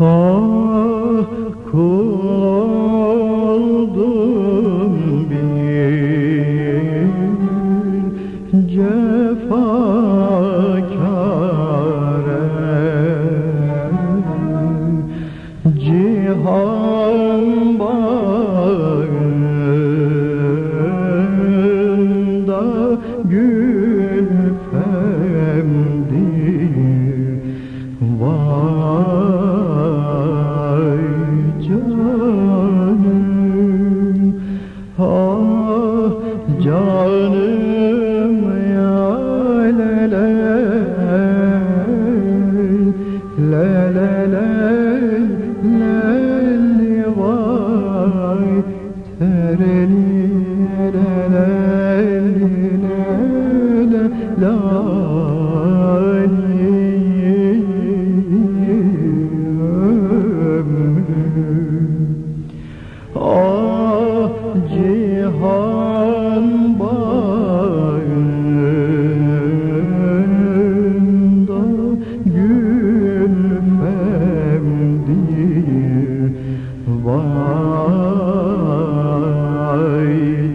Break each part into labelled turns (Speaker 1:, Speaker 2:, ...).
Speaker 1: Ah canım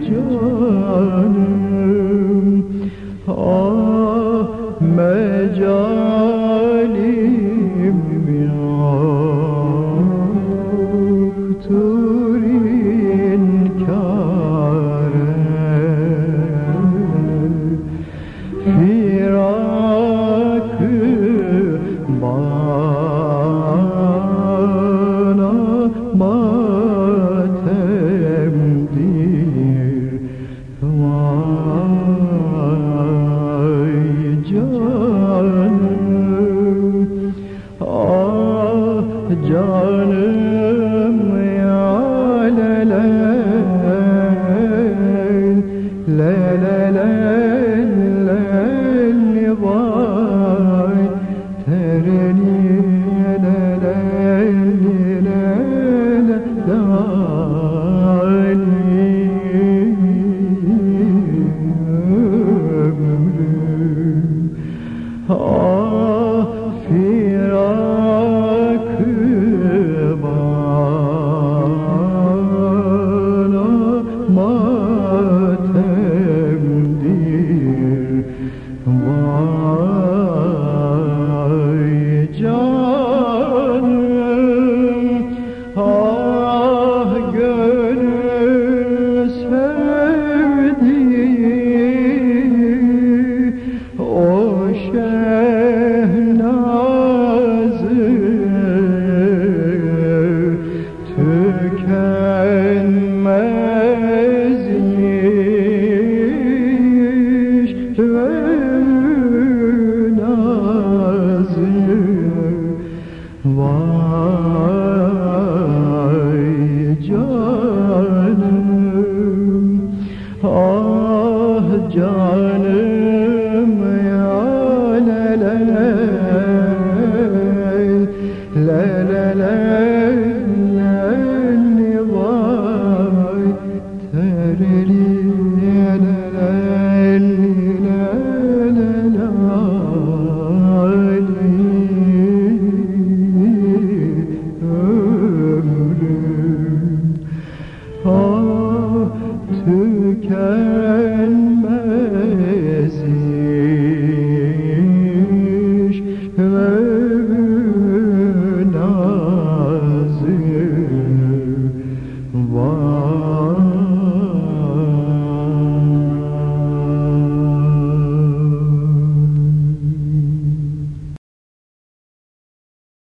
Speaker 1: canım Ah mecalim la la Ah